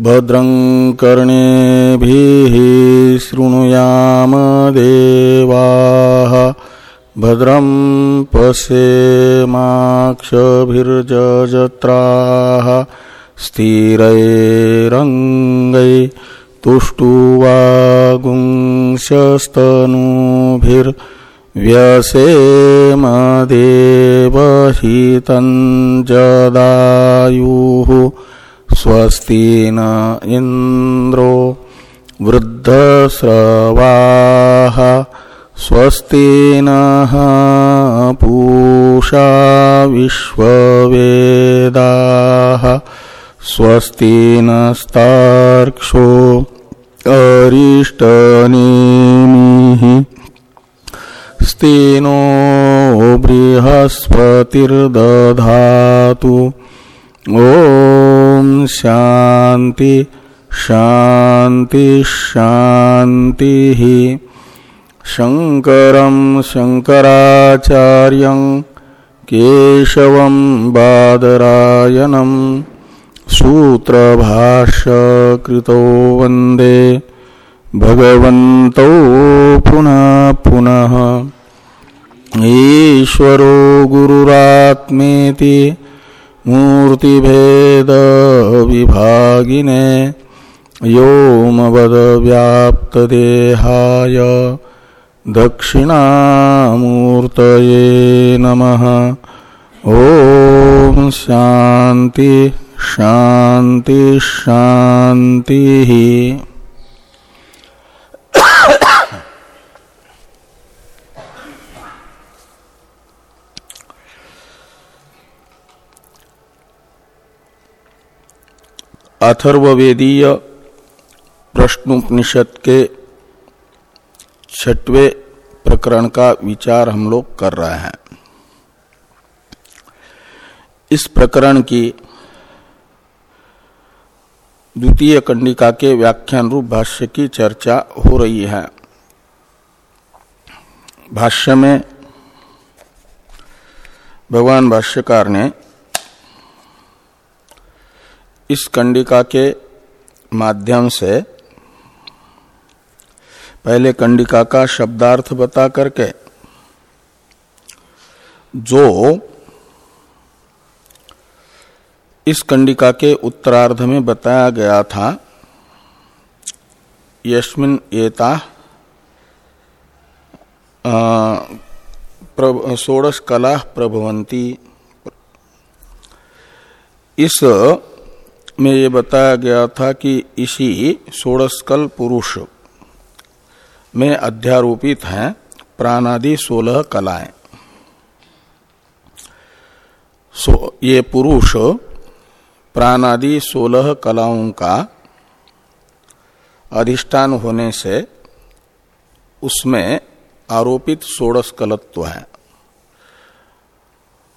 भद्रं कर्णेभिः शृणुयाम देवाः। भद्रं पश्येमाक्षभिर्जत्राः स्थिरैरङ्गै तुष्टुवागुंशस्तनूभिर्व्यसेमदेवहितं जदायुः स्वस्ति न इन्द्रो वृद्धस्रवाः स्वस्ति नः पूषा विश्ववेदाः स्वस्ति नस्तार्क्षो अरिष्टनेमिः स्तेनो बृहस्पतिर्दधातु। ॐ शान्ति शान्ति शान्तिः। शङ्करं शङ्कराचार्यं केशवं बादरायणम्। सूत्रभाष्यकृतो वंदे। भगवन्तौ पुनः पुनः। ईश्वरो गुरुरात्मेति मूर्तिभेदविभागिने व्योमवदव्याप्तदेहाय दक्षिणामूर्तये नमः। ॐ शान्ति। शान्ति शान्तिः अथर्वेदीय प्रश्नोपनिषद के छठवे प्रकरण का विचार हम लोग कर रहे हैं। इस प्रकरण की द्वितीय कंडिका के व्याख्यान रूप भाष्य की चर्चा हो रही है। भाष्य में भगवान भाष्यकार ने इस कंडिका के माध्यम से पहले कंडिका का शब्दार्थ बता करके जो इस कंडिका के उत्तरार्ध में बताया गया था, यस्मिन एता षोड़श कला प्रभवंती इस में ये बताया गया था कि इसी षोड़शकल पुरुष में अध्यारोपित हैं प्राणादि सोलह कलाएँ। सो, ये पुरुष प्राणादि सोलह कलाओं का अधिष्ठान होने से उसमें आरोपित षोड़श कलत्व है।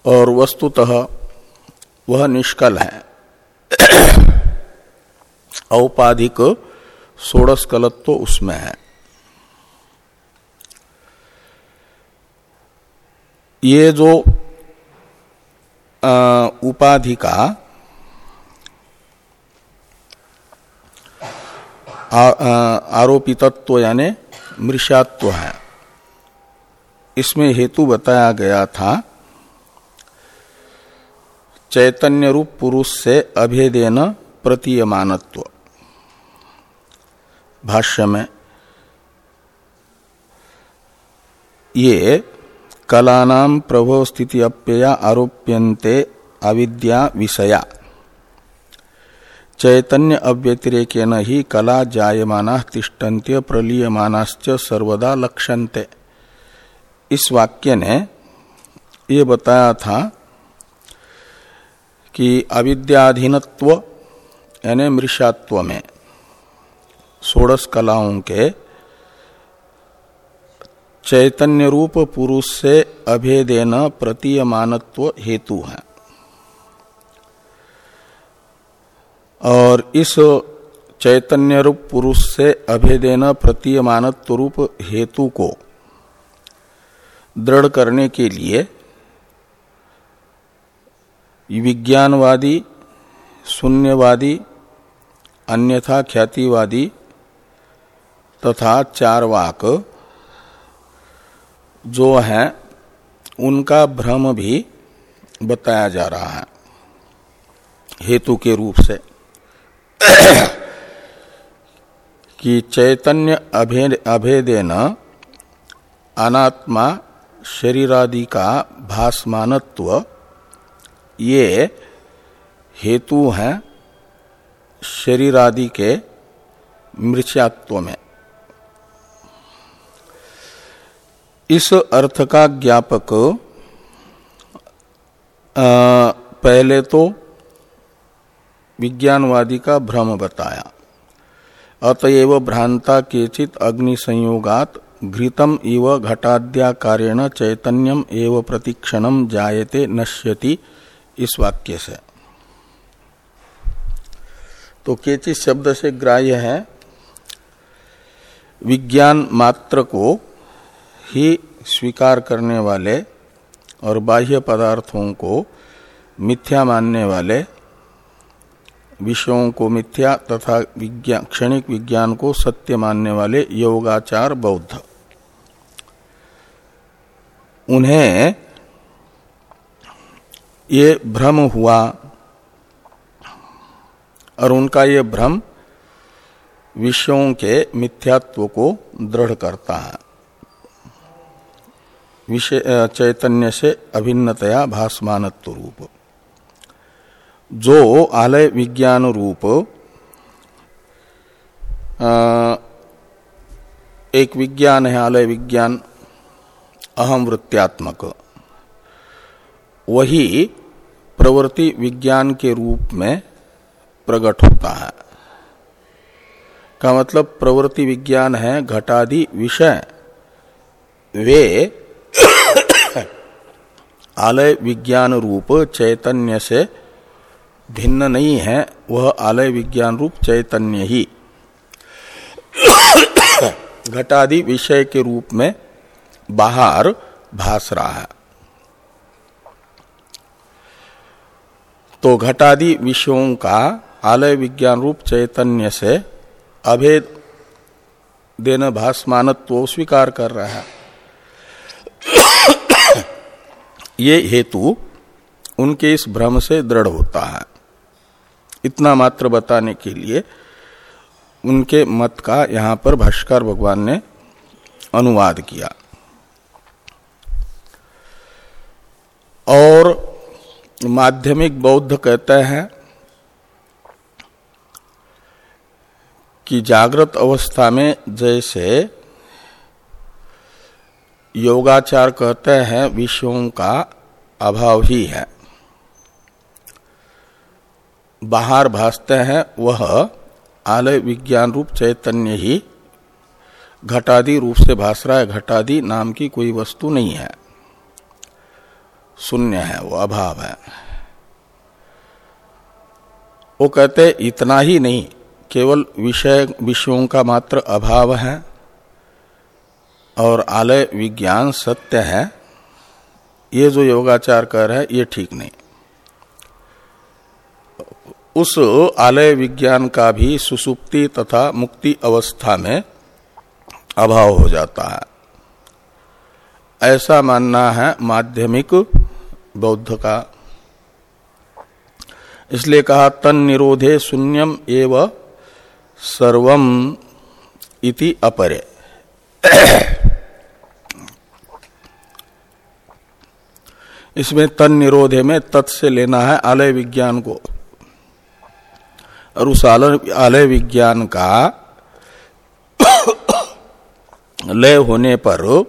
और वस्तुतः वह निष्कल है। औपाधिक षोड़श कलत्व उसमें है। ये जो उपाधि का आरोपितत्व यानी मृषात्व है। इसमें हेतु बताया गया था, चैतन्य रूप पुरुष से अभेदेन प्रतीयमानत्व। भाष्य में, ये कलानाम प्रभो स्थिति अप्यया आरोप्यन्ते अविद्या विषया। चैतन्य अव्यतिरेक ही कला जायमाना तिष्ठन्त्य प्रलीयमानाश्च सर्वदा लक्षन्ते। इस वाक्य ने ये बताया था कि अविद्याधीनत्व, यानी मृषात्व में षोड़श कलाओं के चैतन्य रूप पुरुष से अभेदेन प्रतीयमानत्व हेतु है। और इस चैतन्य रूप पुरुष से अभेदेन प्रतीयमान रूप हेतु को दृढ़ करने के लिए विज्ञानवादी, शून्यवादी, अन्यथा ख्यातिवादी तथा चारवाक जो है, उनका भ्रम भी बताया जा रहा है हेतु के रूप से। कि चैतन्य अभेद, अभेदेन अनात्मा शरीरादि का भासमानत्व, ये हेतु हैं शरीरादि के मृत्यात्व में। इस अर्थ का ज्ञापक पहले तो विज्ञानवादी का भ्रम बताया। अतएव भ्रांता केचित अग्नि संयोगात घृतम इव घटाद्याकारेण चैतन्यम एव प्रतिक्षणम जायते नश्यति इस वाक्य से। तो केचित शब्द से ग्राह्य है, विज्ञान मात्र को ही स्वीकार करने वाले और बाह्य पदार्थों को मिथ्या मानने वाले विषयों को मिथ्या तथा विज्ञान क्षणिक विज्ञान को सत्य मानने वाले योगाचार बौद्ध। उन्हें ये भ्रम हुआ और उनका ये भ्रम विषयों के मिथ्यात्व को दृढ़ करता है। विषय चैतन्य से अभिन्नतया भासमानत्व रूप। जो आलय विज्ञान रूप एक विज्ञान है, आलय विज्ञान, अहम वृत्त्यात्मक। वही प्रवृत्ति विज्ञान के रूप में प्रकट होता है। का मतलब प्रवृत्ति विज्ञान है, घटादि विषय। वे आलय विज्ञान रूप चैतन्य से भिन्न नहीं है, वह आलय विज्ञान रूप चैतन्य ही। घटादि विषय के रूप में बाहर भास रहा है। तो घटादि विषयों का आलय विज्ञान रूप चैतन्य से अभेद देन भासमानत्व स्वीकार कर रहा है। ये हेतु उनके इस भ्रम से दृढ़ होता है। इतना मात्र बताने के लिए उनके मत का यहाँ पर भाष्कर भगवान ने अनुवाद किया। और माध्यमिक बौद्ध कहते हैं कि जागृत अवस्था में जैसे योगाचार कहते हैं, विषयों का अभाव ही है। बाहर भासते हैं, वह आलय विज्ञान रूप चैतन्य ही घटादि रूप से भास रहा है। घटादि नाम की कोई वस्तु नहीं है। शून्य है, वो अभाव है। वो कहते, इतना ही नहीं, केवल विषय, विषयों का मात्र अभाव है और आलय विज्ञान सत्य है। ये जो योगाचार कर रहे ये ठीक नहीं। उस आलय विज्ञान का भी सुसुप्ति तथा मुक्ति अवस्था में अभाव हो जाता है। ऐसा मानना है माध्यमिक बौद्ध का। इसलिए कहा, तन निरोधे शून्यम एव सर्वम इति अपरे। इसमें तन निरोधे में तत् से लेना है आलय विज्ञान को। और उस आलय विज्ञान का लय होने पर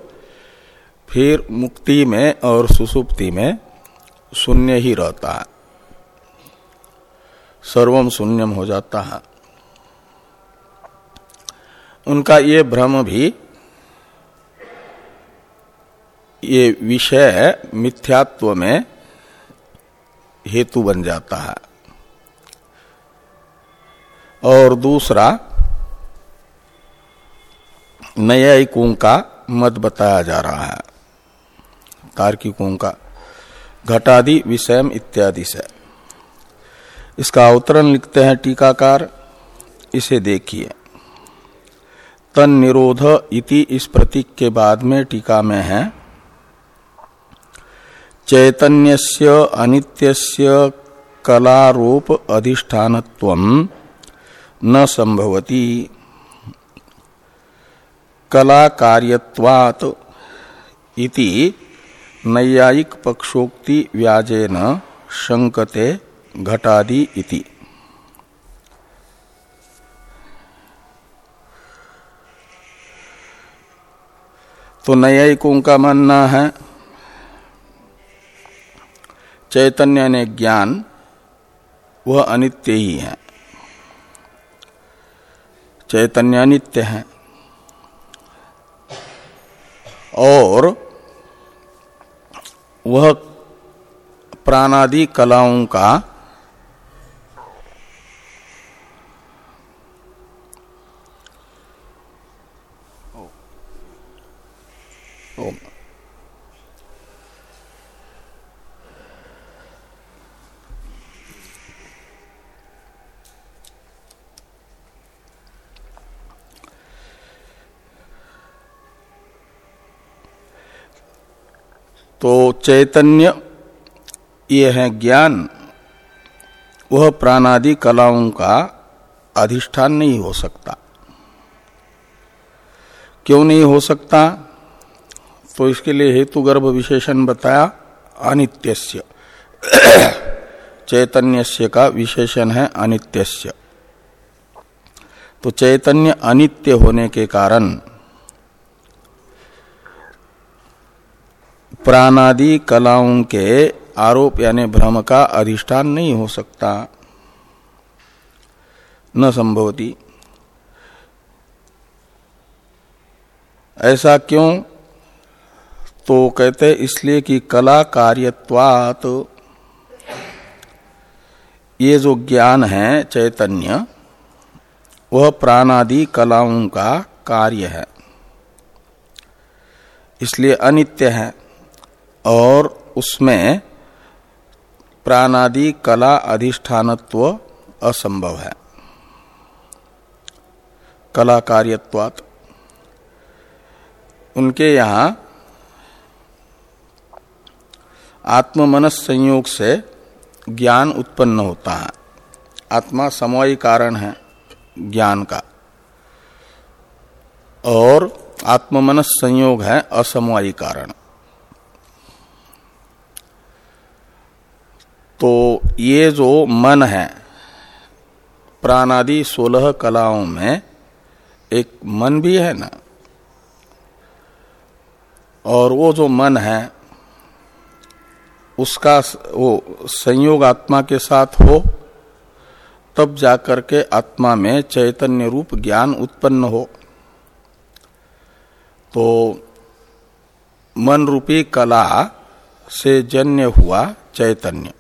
फिर मुक्ति में और सुसुप्ति में शून्य ही रहता है। सर्वम शून्यम हो जाता है। उनका ये भ्रम भी, ये विषय मिथ्यात्व में हेतु बन जाता है। और दूसरा न्यायिकों का मत बताया जा रहा है। तार्किकों का घटादि विषयम इत्यादि से। इसका अवतरण लिखते हैं टीकाकार, इसे देखिए। तन निरोध इति इस प्रतीक के बाद में टीका में है। चैतन्यस्य अनित्यस्य कलारूप अधिष्ठानत्व न संभवती। कला कार्यवात इति नैयायिक पक्षोक्ति व्याजेन शंकते घटादि इति। तो न्यायिकों का मानना है, चैतन्य ने ज्ञान, वह अनित्य ही है। चैतन्य नित्य है। और वह प्राणादि कलाओं का तो चैतन्य ये है ज्ञान। वह प्राणादि कलाओं का अधिष्ठान नहीं हो सकता। क्यों नहीं हो सकता? तो इसके लिए हेतु गर्भ विशेषण बताया, अनित्यस्य। चैतन्यस्य का विशेषण है अनित्यस्य। तो चैतन्य अनित्य होने के कारण प्राणादि कलाओं के आरोप यानी भ्रम का अधिष्ठान नहीं हो सकता। न संभवती। ऐसा क्यों? तो कहते इसलिए कि कला कार्यत्वात। ये जो ज्ञान है, चैतन्य, वह प्राणादि कलाओं का कार्य है। इसलिए अनित्य है। और उसमें प्राणादि कला अधिष्ठानत्व असंभव है। कला कार्यत्वात उनके यहाँ आत्ममनस संयोग से ज्ञान उत्पन्न होता है। आत्मा समवायी कारण है ज्ञान का। और आत्ममनस संयोग है असमवायी कारण। तो ये जो मन है, प्राणादि सोलह कलाओं में एक मन भी है ना? और वो जो मन है, उसका वो संयोग आत्मा के साथ हो, तब जाकर के आत्मा में चैतन्य रूप ज्ञान उत्पन्न हो। तो मन रूपी कला से जन्य हुआ चैतन्य।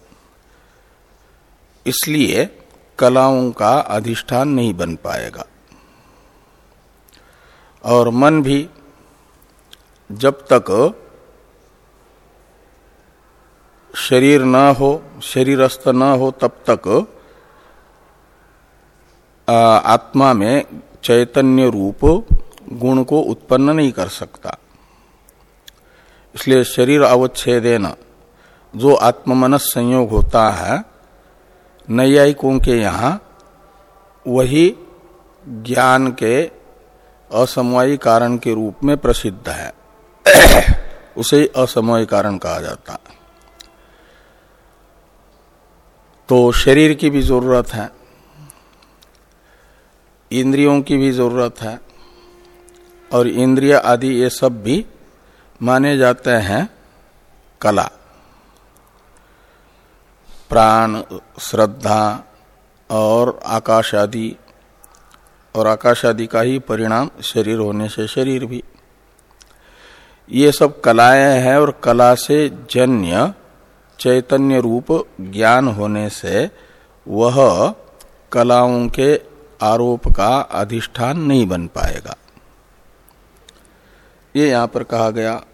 इसलिए कलाओं का अधिष्ठान नहीं बन पाएगा। और मन भी जब तक शरीर न हो, शरीरस्थ न हो, तब तक आत्मा में चैतन्य रूप गुण को उत्पन्न नहीं कर सकता। इसलिए शरीर अवच्छेदेन, जो आत्ममनस संयोग होता है नैयायिकों के यहाँ वही ज्ञान के असमवायी कारण के रूप में प्रसिद्ध है। उसे असमवायी कारण कहा जाता है। तो शरीर की भी ज़रूरत है, इंद्रियों की भी ज़रूरत है, और इंद्रिय आदि ये सब भी माने जाते हैं कला। प्राण, श्रद्धा और आकाश आदि, और आकाश आदि का ही परिणाम शरीर होने से शरीर भी। ये सब कलाएँ हैं और कला से जन्य, चैतन्य रूप ज्ञान होने से वह कलाओं के आरोप का अधिष्ठान नहीं बन पाएगा। ये यहाँ पर कहा गया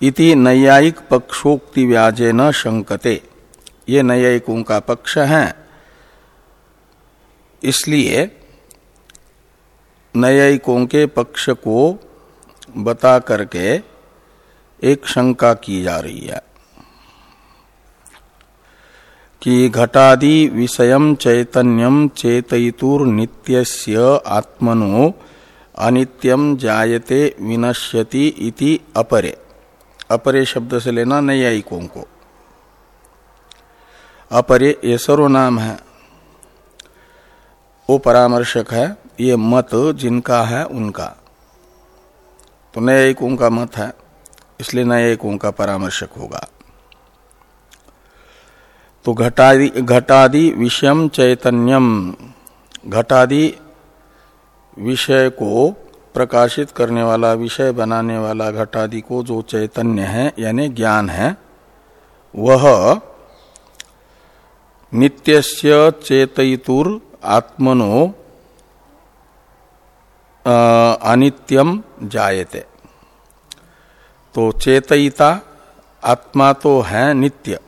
इति नैयायिक पक्षोक्ति व्याजे न शंकते ये नैयायिकों का पक्ष है। इसलिए नैयायिकों के पक्ष को बता करके एक शंका की जा रही है कि घटादि विषय चैतन्यम चेतुर नित्यस्य आत्मनो अनित्यम जायते विनश्यति इति अपरे। अपरे शब्द से लेना नैयायिकों को अपरे ये सर्वनाम है। वो परामर्शक है, ये मत जिनका है उनका। तो न्यायिकों का मत है, इसलिए न्यायिकों का परामर्शक होगा। तो घटादि घटादि विषयम चैतन्यम घटादि विषय को प्रकाशित करने वाला, विषय बनाने वाला घटादि को जो चैतन्य है, यानी ज्ञान है, वह नित्यस्य चेतुर आत्मनो अनित्यम जायते। तो चेतयिता आत्मा तो है नित्य।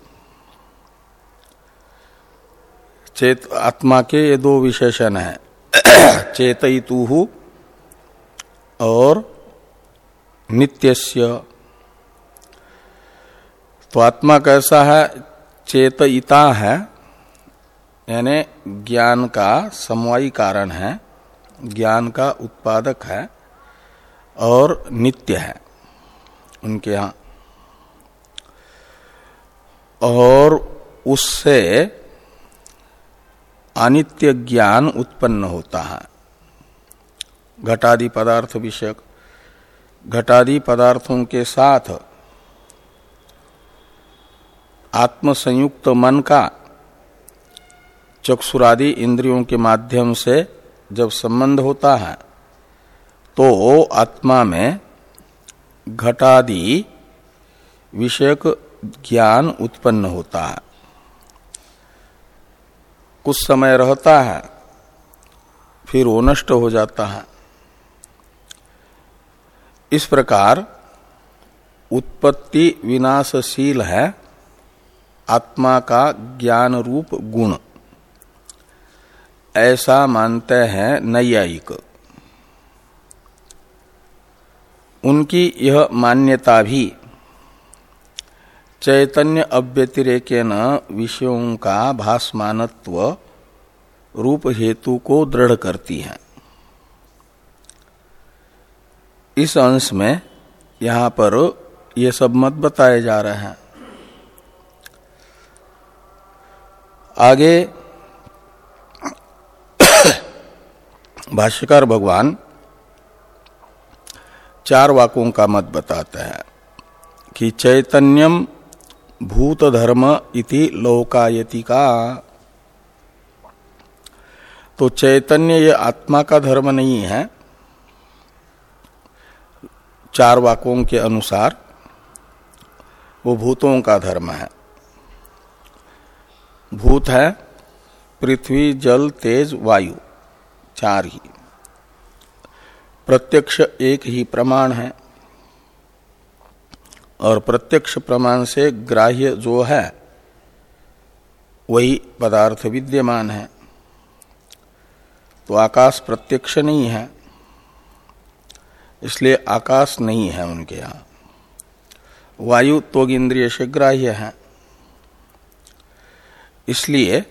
चेत, आत्मा के ये दो विशेषण है। चेतयितु और नित्यस्य। तो आत्मा कैसा है? चेतयिता है, यानी ज्ञान का समवायी कारण है, ज्ञान का उत्पादक है और नित्य है उनके यहाँ। और उससे अनित्य ज्ञान उत्पन्न होता है। घटादि पदार्थ विषयक घटादि पदार्थों के साथ आत्म संयुक्त मन का चक्षुरादि इंद्रियों के माध्यम से जब संबंध होता है तो आत्मा में घटादि विषयक ज्ञान उत्पन्न होता है। कुछ समय रहता है, फिर वो नष्ट हो जाता है। इस प्रकार उत्पत्ति विनाशशील है, आत्मा का ज्ञान रूप गुण। ऐसा मानते हैं नैयायिक। उनकी यह मान्यता भी, चैतन्य अव्यतिरेक विषयों का भाषमानत्व रूप हेतु को दृढ़ करती है। इस अंश में यहाँ पर ये सब मत बताए जा रहे हैं। आगे भाष्यकार भगवान चार वाकों का मत बताते हैं कि चैतन्यम भूत धर्म इति लोकायति का। तो चैतन्य ये आत्मा का धर्म नहीं है चार वाक्यों के अनुसार वो भूतों का धर्म है। भूत है, पृथ्वी, जल, तेज, वायु, चार ही। प्रत्यक्ष एक ही प्रमाण है और प्रत्यक्ष प्रमाण से ग्राह्य जो है, वही पदार्थ विद्यमान है। तो आकाश प्रत्यक्ष नहीं है इसलिए आकाश नहीं है उनके यहाँ। वायु तो इंद्रिय से ग्राह्य है। इसलिए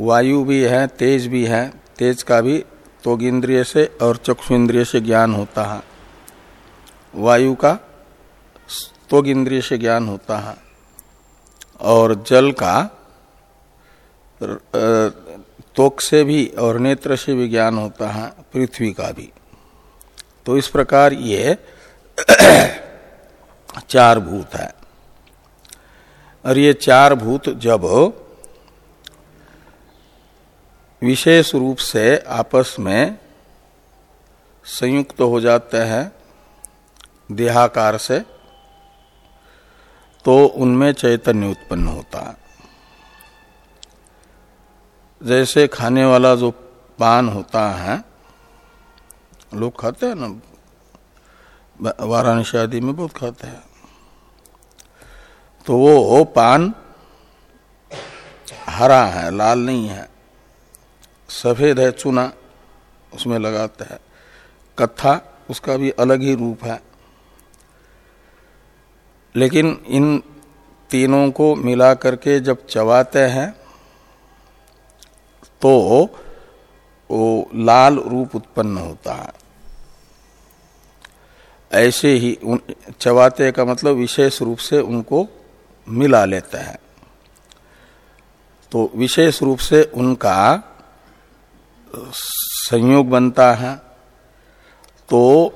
वायु भी है, तेज भी है, तेज का भी तो इंद्रिय से और चक्षु इंद्रिय से ज्ञान होता है। वायु का तो इंद्रिय से ज्ञान होता है। और जल का तोक से भी और नेत्र से भी ज्ञान होता है, पृथ्वी का भी। तो इस प्रकार ये चार भूत है। और ये चार भूत जब विशेष रूप से आपस में संयुक्त तो हो जाते हैं, देहाकार से तो उनमें चैतन्य उत्पन्न होता है। जैसे खाने वाला जो पान होता है लोग खाते हैं ना? वाराणसी आदि में बहुत खाते हैं। तो वो पान, हरा है, लाल नहीं है, सफ़ेद है, चूना, उसमें लगाते हैं। कत्था, उसका भी अलग ही रूप है। लेकिन इन तीनों को मिला करके जब चबाते हैं तो वो लाल रूप उत्पन्न होता है। ऐसे ही उन चवाते का मतलब विशेष रूप से उनको मिला लेते हैं। तो विशेष रूप से उनका संयोग बनता है। तो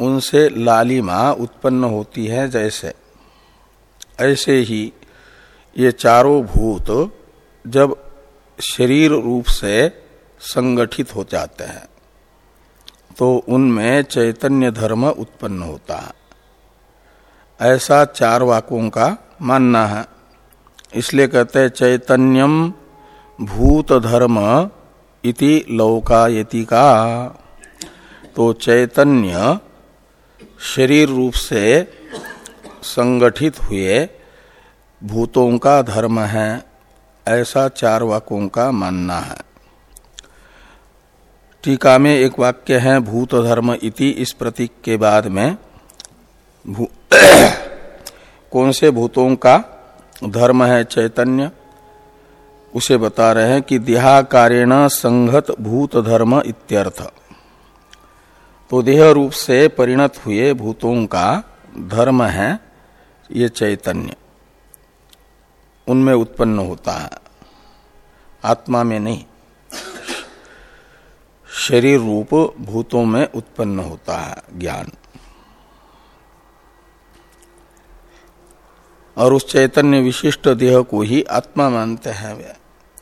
उनसे लालिमा उत्पन्न होती है जैसे। ऐसे ही ये चारों भूत जब शरीर रूप से संगठित हो जाते हैं। तो उनमें चैतन्य धर्म उत्पन्न होता है। ऐसा चार वाकों का मानना है। इसलिए कहते हैं, चैतन्यम भूत धर्म इति लौकायति का। तो चैतन्य शरीर रूप से संगठित हुए भूतों का धर्म है। ऐसा चार वाक्यों का मानना है। टीका में एक वाक्य है, भूत धर्म इति, इस प्रतीक के बाद में कौन से भूतों का धर्म है चैतन्य? उसे बता रहे हैं कि देहाकारेण संघत भूत धर्म इत्यर्थ। तो देह रूप से परिणत हुए भूतों का धर्म है ये चैतन्य। उनमें उत्पन्न होता है। आत्मा में नहीं। शरीर रूप भूतों में उत्पन्न होता है, ज्ञान। और उस चैतन्य विशिष्ट देह को ही आत्मा मानते हैं वे।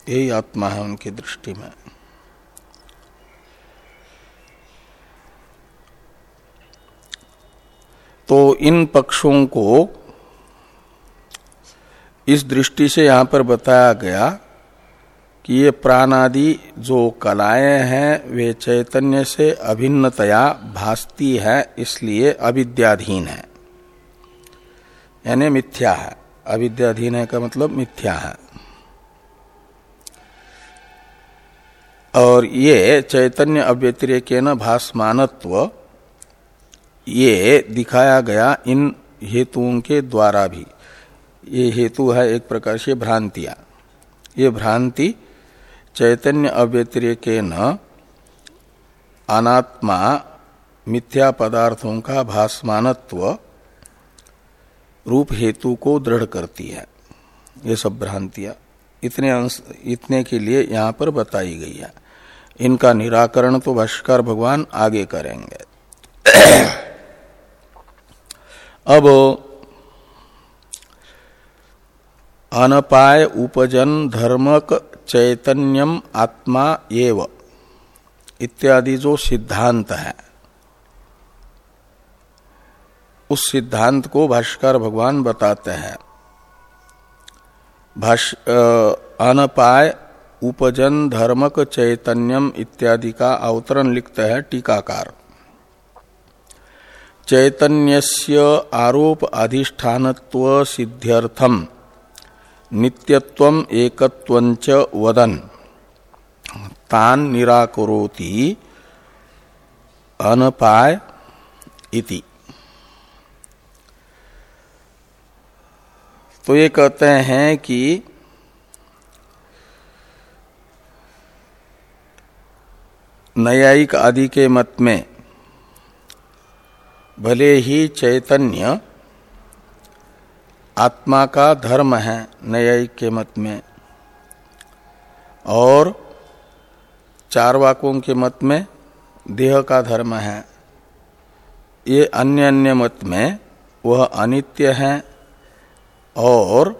यही आत्मा है उनकी दृष्टि में। तो इन पक्षों को इस दृष्टि से यहाँ पर बताया गया कि ये प्राणादि जो कलाएँ हैं, वे चैतन्य से अभिन्नतया भासती है, इसलिए अविद्याधीन है। यानी मिथ्या है। अविद्याधीन है का मतलब मिथ्या है। और ये चैतन्य अव्यतिरेक न भाषमानत्व ये दिखाया गया इन हेतुओं के द्वारा भी। ये हेतु है एक प्रकार से भ्रांतियाँ। ये भ्रांति चैतन्य अव्यतिरेक न अनात्मा मिथ्या पदार्थों का भाषमानत्व रूप हेतु को दृढ़ करती है। ये सब भ्रांतियाँ इतने अंश, इतने के लिए यहाँ पर बताई गई है। इनका निराकरण तो भाष्कर भगवान आगे करेंगे। अब अनपाय उपजन धर्मक चैतन्यम आत्मा एव। इत्यादि जो सिद्धांत है, उस सिद्धांत को भाष्कर भगवान बताते हैं। अनपाय उपजन धर्मक चैतन्यम इत्यादि का अवतरण लिखते हैं टीकाकार। चैतन्यस्य आरोप अधिष्ठानत्व सिद्ध्यर्थम। नित्यत्वम एकत्वंच वदन। तान निराकरोति अनपाय इति। तो ये कहते हैं कि न्यायिक आदि के मत में भले ही चैतन्य आत्मा का धर्म है न्यायिक के मत में। और चार वाकों के मत में देह का धर्म है। ये अन्य अन्य मत में वह अनित्य है और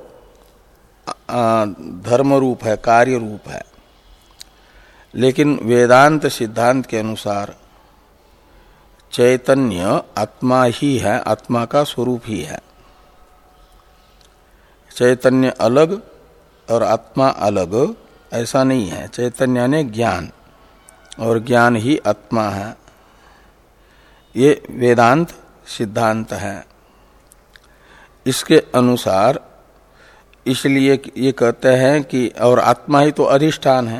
धर्म रूप है कार्य रूप है। लेकिन वेदांत सिद्धांत के अनुसार चैतन्य आत्मा ही है, आत्मा का स्वरूप ही है। चैतन्य अलग और आत्मा अलग। ऐसा नहीं है। चैतन्य ने ज्ञान। और ज्ञान ही आत्मा है। ये वेदांत सिद्धांत है। इसके अनुसार इसलिए ये कहते हैं कि और आत्मा ही तो अधिष्ठान है।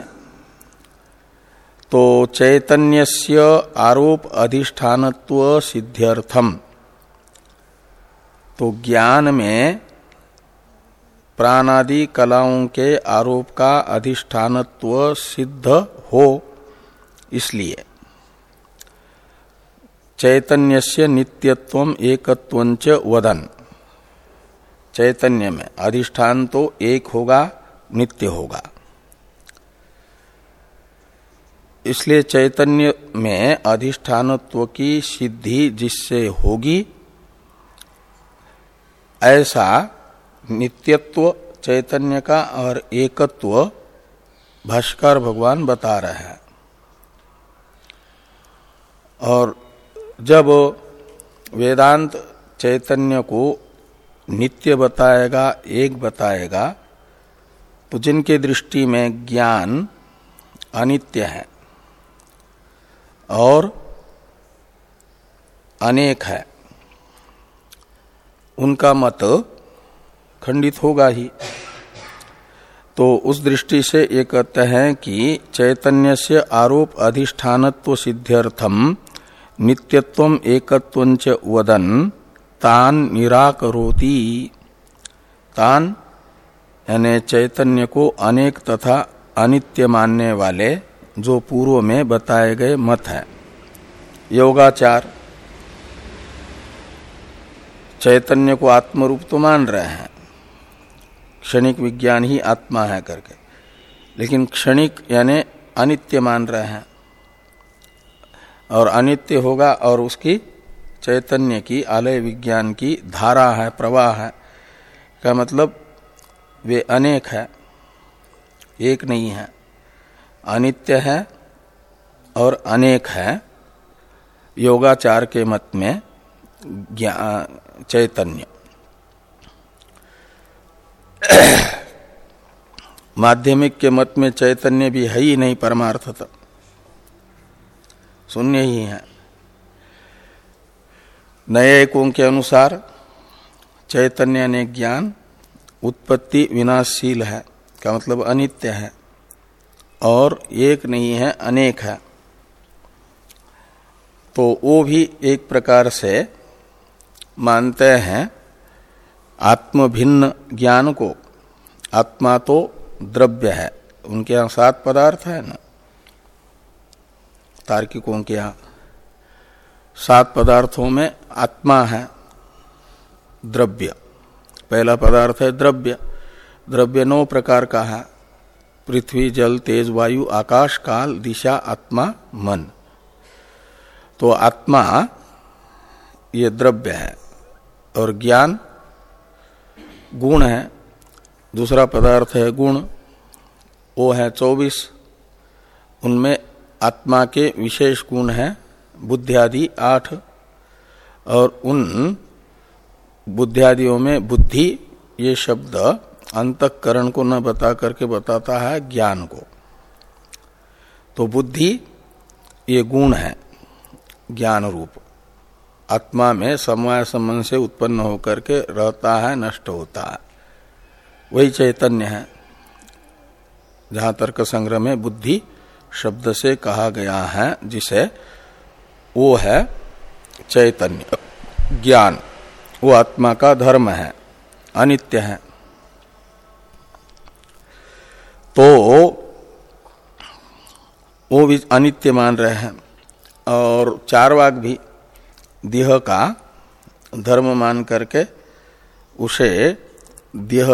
तो चैतन्यस्य आरोप अधिष्ठानत्व सिद्ध्यर्थम। तो ज्ञान में प्राणादि कलाओं के आरोप का अधिष्ठानत्व सिद्ध हो, इसलिए। चैतन्यस्य नित्यत्व एकत्वंच वदन। चैतन्य में अधिष्ठान तो एक होगा, नित्य होगा। इसलिए चैतन्य में अधिष्ठानत्व की सिद्धि जिससे होगी, ऐसा नित्यत्व चैतन्य का और एकत्व भाष्कर भगवान बता रहे हैं। और जब वेदांत चैतन्य को नित्य बताएगा, एक बताएगा तो जिनके दृष्टि में ज्ञान अनित्य है और अनेक है, उनका मत खंडित होगा ही। तो उस दृष्टि से ये कहते हैं कि चैतन्य से आरोप अधिष्ठानत्व सिद्ध्यर्थम नित्यत्व एकत्व वदन तान निराकरोती। तान, यानी चैतन्य को अनेक तथा अनित्य मानने वाले जो पूर्व में बताए गए मत है। योगाचार, चैतन्य को आत्मरूप तो मान रहे हैं। क्षणिक विज्ञान ही आत्मा है करके। लेकिन क्षणिक यानी अनित्य मान रहे हैं। और अनित्य होगा और उसकी चैतन्य की, आलय विज्ञान की धारा है, प्रवाह है, का मतलब वे अनेक है, एक नहीं है। अनित्य है और अनेक है, योगाचार के मत में चैतन्य। माध्यमिक के मत में चैतन्य भी है ही नहीं परमार्थत शून्य ही है। न्यायिकों के अनुसार चैतन्य ने ज्ञान उत्पत्ति विनाशशील है, का मतलब अनित्य है, और एक नहीं है, अनेक है। तो वो भी एक प्रकार से मानते हैं आत्मभिन्न ज्ञान को, आत्मा तो द्रव्य है। उनके यहाँ सात पदार्थ है ना। तार्किकों के यहाँ सात पदार्थों में आत्मा है, द्रव्य। पहला पदार्थ है द्रव्य। द्रव्य नौ प्रकार का है। पृथ्वी, जल, तेज, वायु, आकाश, काल, दिशा, आत्मा, मन। तो आत्मा, ये द्रव्य है। और ज्ञान, गुण है। दूसरा पदार्थ है गुण, वो है चौबीस। उनमें आत्मा के विशेष गुण हैं, बुद्धियादि आठ, और उन बुद्धियादियों में बुद्धि, ये शब्द अंतकरण को न बता करके बताता है, ज्ञान को। तो बुद्धि, ये गुण है ज्ञान रूप आत्मा में समय संबंध से उत्पन्न होकर के रहता है, नष्ट होता है। वही चैतन्य है। जहाँ तर्क संग्रह में बुद्धि शब्द से कहा गया है, जिसे वो है चैतन्य। ज्ञान, वो आत्मा का धर्म है, अनित्य है। तो वो भी अनित्य मान रहे हैं, और चार वाग भी देह का धर्म मान करके उसे देह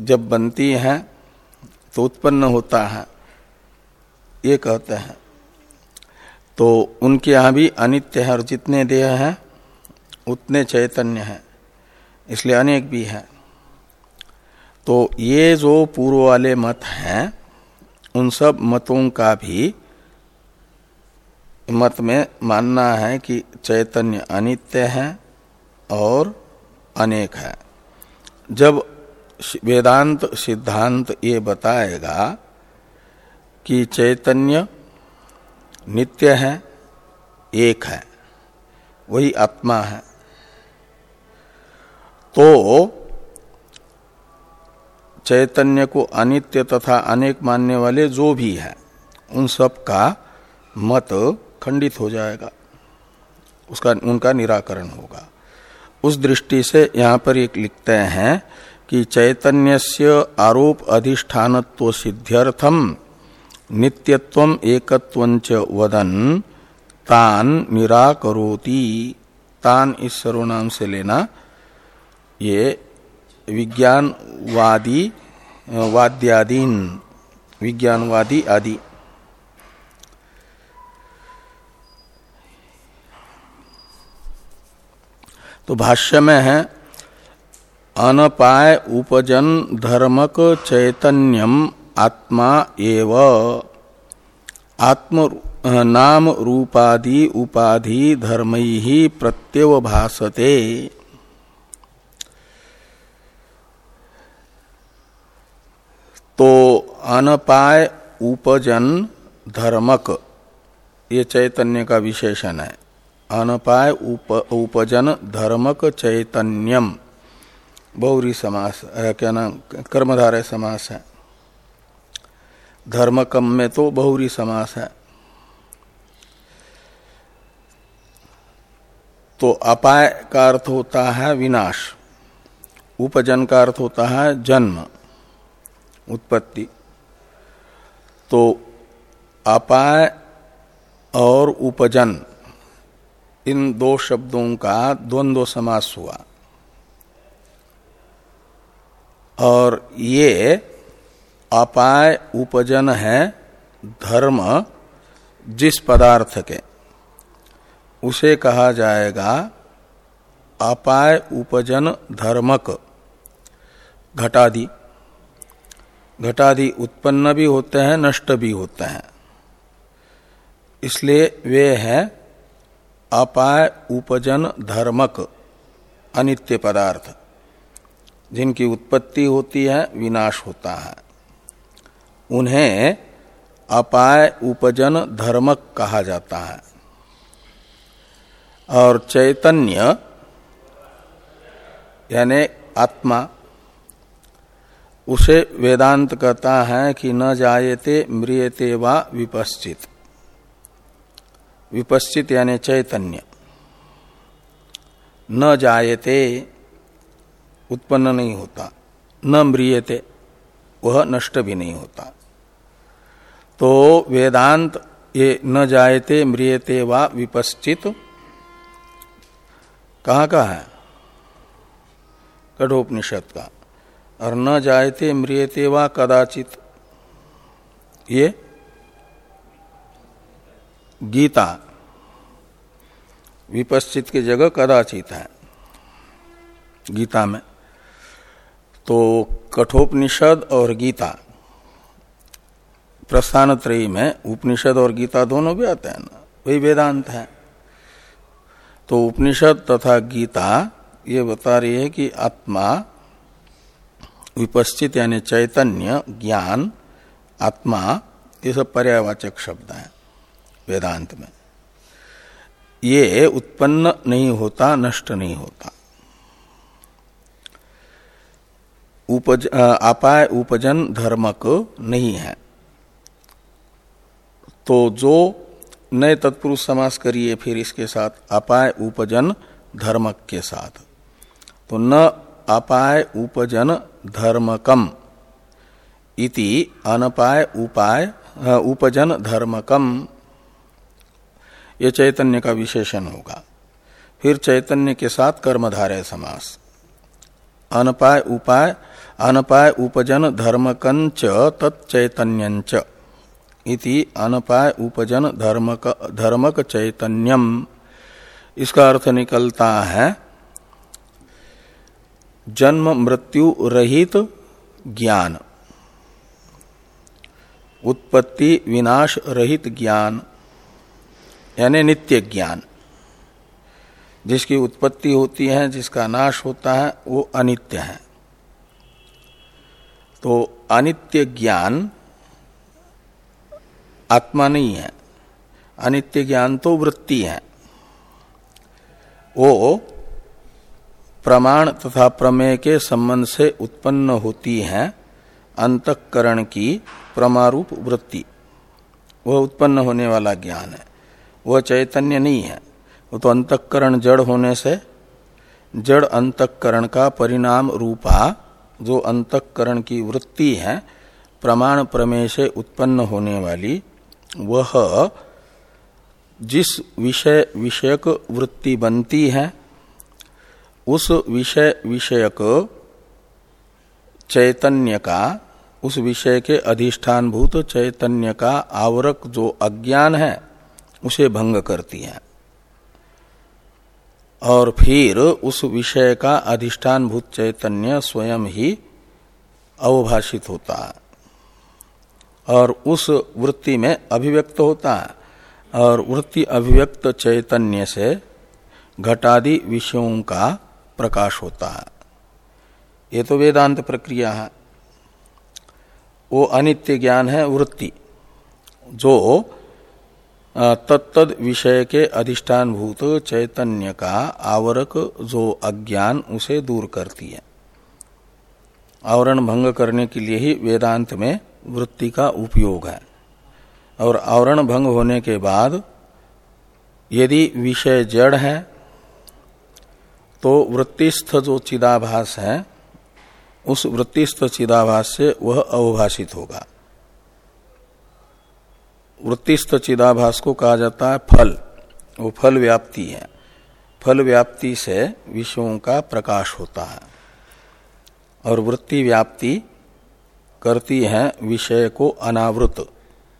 जब बनती है तो उत्पन्न होता है। ये कहते हैं। तो उनके यहाँ भी अनित्य है और जितने देह हैं, उतने चैतन्य हैं। इसलिए अनेक भी हैं। तो ये जो पूर्व वाले मत हैं, उन सब मतों का भी मत में मानना है कि चैतन्य अनित्य है और अनेक है। जब वेदांत सिद्धांत ये बताएगा कि चैतन्य नित्य है, एक है, वही आत्मा है। तो चैतन्य को अनित्य तथा अनेक मानने वाले जो भी है, उन सब का मत खंडित हो जाएगा। उसका, उनका निराकरण होगा। उस दृष्टि से यहाँ पर एक लिखते हैं कि चैतन्यस्य आरोप अधिष्ठानत्व सिद्ध्यर्थम नित्यत्व एकत्वंच वदन तान निराकरोति। तान इस सर्वनाम से लेना। ये विज्ञानवादी, वाद्यादीन, विज्ञानवादी आदि। तो भाष्य में है अनपाय उपजन धर्मक चैतन्यम आत्मा एव। आत्म नाम रूपादि उपाधि धर्म ही प्रत्यवभासते। तो अनपाय उपजन धर्मक ये चैतन्य का विशेषण है। अनपाय उप, उपजन धर्मक चैतन्यम। बहुरी समास क्या नाम, कर्मधारय समास है। धर्म कम में तो बहुरी समास है। तो अपाय का अर्थ होता है विनाश, उपजन का अर्थ होता है जन्म, उत्पत्ति। तो अपाय और उपजन, इन दो शब्दों का द्वंद्व समास हुआ। और ये अपाय उपजन है धर्म जिस पदार्थ के। उसे कहा जाएगा अपाय उपजन धर्मक। घटादि। घटादि उत्पन्न भी होते हैं, नष्ट भी होते हैं। इसलिए वे हैं अपाय उपजन धर्मक, अनित्य पदार्थ। जिनकी उत्पत्ति होती है, विनाश होता है। उन्हें अपाय उपजन धर्मक कहा जाता है। और चैतन्य, यानी आत्मा, उसे वेदांत कहता है कि न जायते म्रियते वा विपश्चित। विपश्चित यानी चैतन्य। न जायते उत्पन्न नहीं होता। न म्रियते, वह नष्ट भी नहीं होता। तो वेदांत, ये न जायते म्रियते वा विपश्चित। कहाँ का है? कठोपनिषद का। और न जायते म्रियते वा कदाचित। ये? गीता। विपश्चित की जगह कदाचित है। गीता में। तो कठोपनिषद और गीता। प्रस्थान त्रयी में उपनिषद और गीता दोनों भी आते हैं ना, वही वेदांत है। तो उपनिषद तथा गीता ये बता रही है कि आत्मा विपश्चित यानी चैतन्य, ज्ञान, आत्मा, ये सब पर्यावाचक शब्द हैं वेदांत में। ये उत्पन्न नहीं होता, नष्ट नहीं होता। उपज अपाय उपजन धर्मक नहीं है। तो जो नए तत्पुरुष समास करिए, फिर इसके साथ अपाय उपजन धर्मक के साथ। तो न अपाय उपजन धर्मकम इति अनपाय उपाय उपजन धर्मकम। ये चैतन्य का विशेषण होगा। फिर चैतन्य के साथ कर्मधारय समास। अनपाय उपाय अनपाय उपजन धर्मकंच तत्चैतन्यंच इति अनपाय उपजन धर्मक धर्मक चैतन्यम। इसका अर्थ निकलता है, जन्म मृत्यु रहित ज्ञान। उत्पत्ति विनाश रहित ज्ञान, यानी नित्य ज्ञान। जिसकी उत्पत्ति होती है, जिसका नाश होता है, वो अनित्य है। तो अनित्य ज्ञान आत्मा नहीं है। अनित्य ज्ञान तो वृत्ति है। वो प्रमाण तथा प्रमेय के संबंध से उत्पन्न होती है अंतकरण की प्रमारूप वृत्ति। वह उत्पन्न होने वाला ज्ञान है। वह चैतन्य नहीं है। वो तो अंतकरण जड़ होने से जड़ अंतकरण का परिणाम रूपा जो अंतकरण की वृत्ति है, प्रमाण प्रमेय से उत्पन्न होने वाली, वह जिस विषय, विषयक वृत्ति बनती है, उस विषय, विषयक चैतन्य का, उस विषय के अधिष्ठान भूत चैतन्य का आवरक जो अज्ञान है, उसे भंग करती है। और फिर उस विषय का अधिष्ठान भूत चैतन्य स्वयं ही अवभाषित होता है। और उस वृत्ति में अभिव्यक्त होता है। और वृत्ति अभिव्यक्त चैतन्य से घटादि विषयों का प्रकाश होता है। ये तो वेदांत प्रक्रिया है। वो अनित्य ज्ञान है वृत्ति, जो तत्तद विषय के अधिष्ठान भूत चैतन्य का आवरक जो अज्ञान उसे दूर करती है। आवरण भंग करने के लिए ही वेदांत में वृत्ति का उपयोग है। और आवरण भंग होने के बाद यदि विषय जड़ है तो वृत्तिस्थ जो चिदाभास है, उस वृत्तिस्थ चिदाभास से वह अवभाषित होगा। वृत्तिस्थ चिदाभास को कहा जाता है फल। वो फल व्याप्ति है। फल व्याप्ति से विषयों का प्रकाश होता है। और वृत्ति व्याप्ति करती है विषय को अनावृत।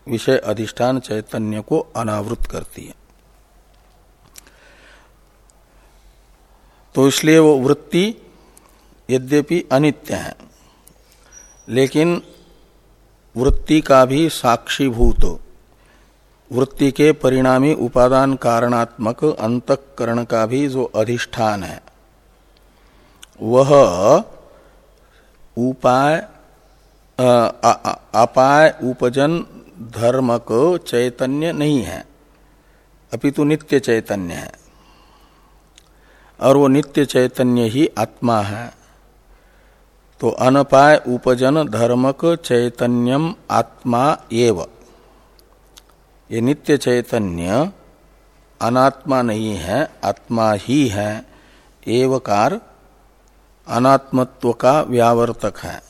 विषय अधिष्ठान चैतन्य को अनावृत करती है। तो इसलिए वो वृत्ति यद्यपि अनित्य है, लेकिन वृत्ति का भी साक्षीभूत वृत्ति के परिणामी उपादान कारणात्मक अंतकरण का भी जो अधिष्ठान है, वह उपाय अपाय उपजन धर्मक चैतन्य नहीं है। अपितु नित्य चैतन्य है। और वो नित्य चैतन्य ही आत्मा है। तो अनपाय उपजन धर्मक चैतन्यम आत्मा एव। ये नित्य चैतन्य अनात्मा नहीं है, आत्मा ही है, एवकार अनात्मत्व का व्यावर्तक है।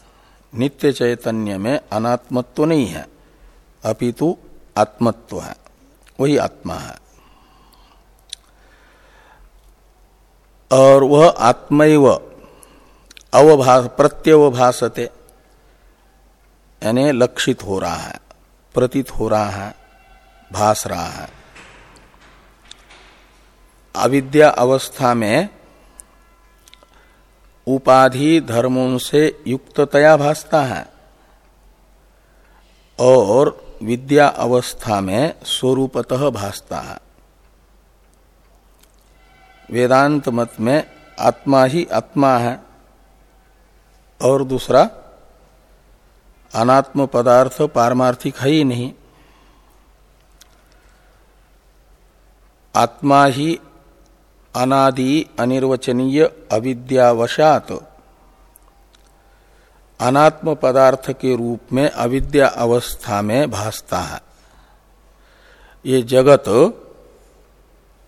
नित्य चैतन्य में अनात्मत्व नहीं है, अपितु आत्मत्व है, वही आत्मा है। और वह आत्मैव अवभा प्रत्यवभाषते यानी लक्षित हो रहा है, प्रतीत हो रहा है। भास रहा है। अविद्या अवस्था में उपाधि धर्मों से युक्ततया भासता है और विद्या अवस्था में स्वरूपतः भासता है। वेदांत मत में आत्मा ही आत्मा है और दूसरा अनात्म पदार्थ पारमार्थिक है ही नहीं। आत्मा ही अनादि अनिर्वचनीय अविद्यावशात। अनात्म पदार्थ के रूप में अविद्या अवस्था में भासता है। ये जगत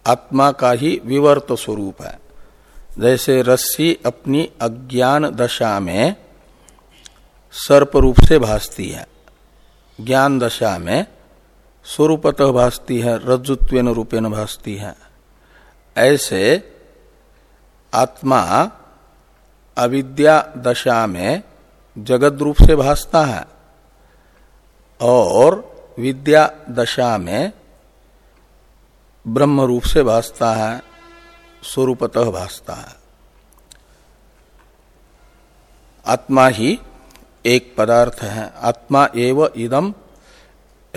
आत्मा का ही विवर्त स्वरूप है। जैसे रस्सी अपनी अज्ञान दशा में सर्प रूप से भासती है। ज्ञान दशा में स्वरूपतः भासती है, रज्जुत्वेन रूपेण भासती है। ऐसे आत्मा अविद्या दशा में जगत रूप से भासता है और विद्या दशा में ब्रह्म रूप से भासता है, स्वरूपतः भासता है। आत्मा ही एक पदार्थ है, आत्मा एव इदम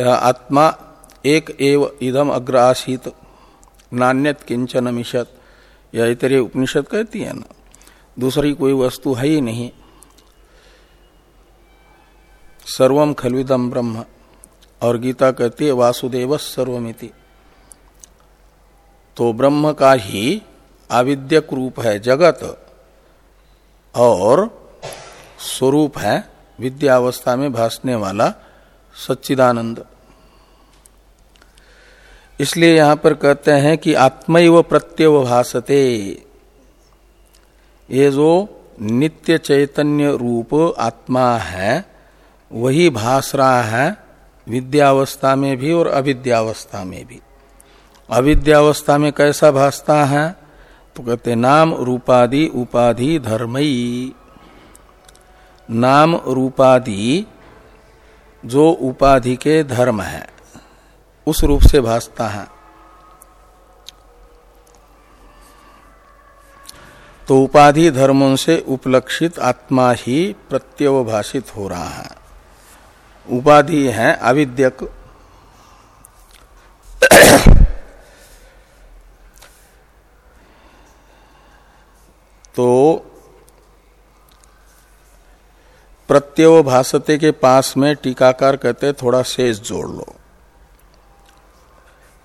आत्मा एक एव इदम अग्र आसित नान्यत किंचन मिशत या इतरे उपनिषद कहती है ना। दूसरी कोई वस्तु है ही नहीं। सर्वम खलविदम ब्रह्म। और गीता कहती है, वासुदेव सर्वमिति। तो ब्रह्म का ही आविद्यक रूप है जगत, और स्वरूप है विद्यावस्था में भासने वाला सच्चिदानंद। इसलिए यहाँ पर कहते हैं कि आत्मैव प्रत्यव भासते। ये जो नित्य चैतन्य रूप आत्मा है, वही भास रहा है विद्यावस्था में भी और अविद्यावस्था में भी। अविद्यावस्था में कैसा भासता है? तो कहते नाम रूपादि उपाधि धर्मई नाम रूपादि जो उपाधि के धर्म है, उस रूप से भासता है। तो उपाधि धर्मों से उपलक्षित आत्मा ही प्रत्यवभाषित हो रहा है। उपाधि है अविद्यक। तो प्रत्यव भाषते के पास में टीकाकार कहते थोड़ा शेष जोड़ लो।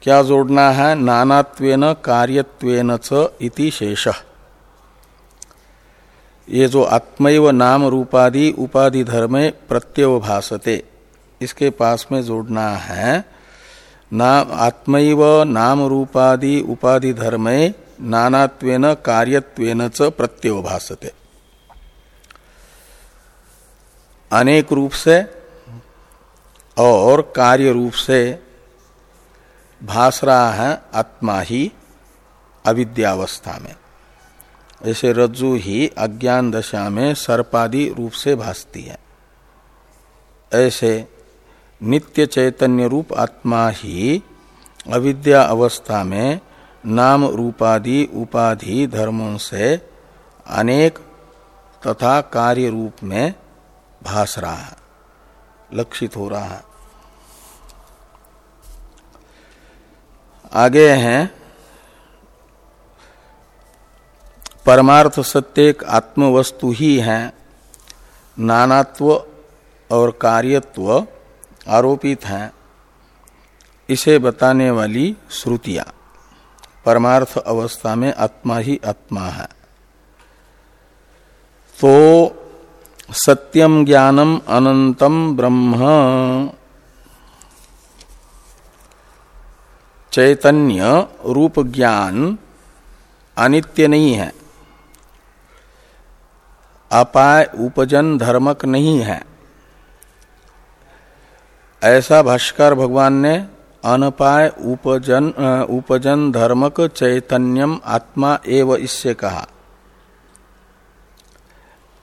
क्या जोड़ना है? नानात्वेन कार्यत्वेन च इति शेष। ये जो आत्मैव नाम रूपादि उपाधि धर्मे प्रत्यव भाषते इसके पास में जोड़ना है नाम आत्मैव नाम रूपादि उपाधि धर्मे नानात्वेन कार्यत्वेन च प्रत्यव भाषते अनेक रूप से और कार्य रूप से भास रहा है आत्मा ही अविद्यावस्था में। ऐसे रज्जु ही अज्ञान दशा में सर्पादि रूप से भासती है। ऐसे नित्य चैतन्य रूप आत्मा ही अविद्या अवस्था में नाम रूपादि उपाधि धर्मों से अनेक तथा कार्य रूप में भास रहा है, लक्षित हो रहा है। आगे हैं, परमार्थ सत्य एक आत्मवस्तु ही है, नानात्व और कार्यत्व आरोपित हैं। इसे बताने वाली श्रुतियाँ, परमार्थ अवस्था में आत्मा ही आत्मा है। तो सत्यम ज्ञानम अनंतम ब्रह्म। चैतन्य रूप ज्ञान अनित्य नहीं है। अपाय उपजन धर्मक नहीं है। ऐसा भाष्कर भगवान ने अनपाय उपजन उपजन धर्मक चैतन्यम आत्मा एव इससे कहा।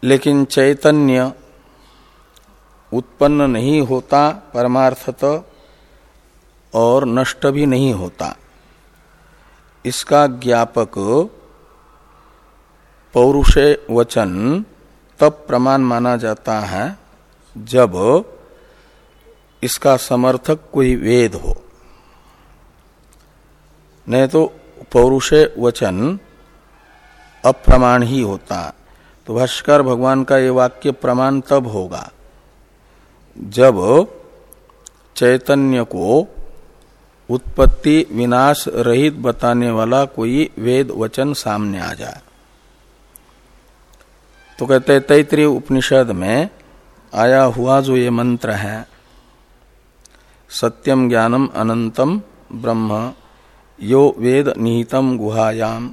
लेकिन चैतन्य उत्पन्न नहीं होता परमार्थत और नष्ट भी नहीं होता। इसका ज्ञापक पौरुषे वचन तब प्रमाण माना जाता है जब इसका समर्थक कोई वेद हो। नहीं तो पौरुषे वचन अप्रमाण ही होता। है तो भाष्कर, भगवान का ये वाक्य प्रमाण तब होगा जब चैतन्य को उत्पत्ति विनाश रहित बताने वाला कोई वेद वचन सामने आ जाए। तो कहते तैतृय उपनिषद में आया हुआ जो ये मंत्र है सत्यम ज्ञानम अनंतम ब्रह्म, यो वेद निहितम गुहायाम,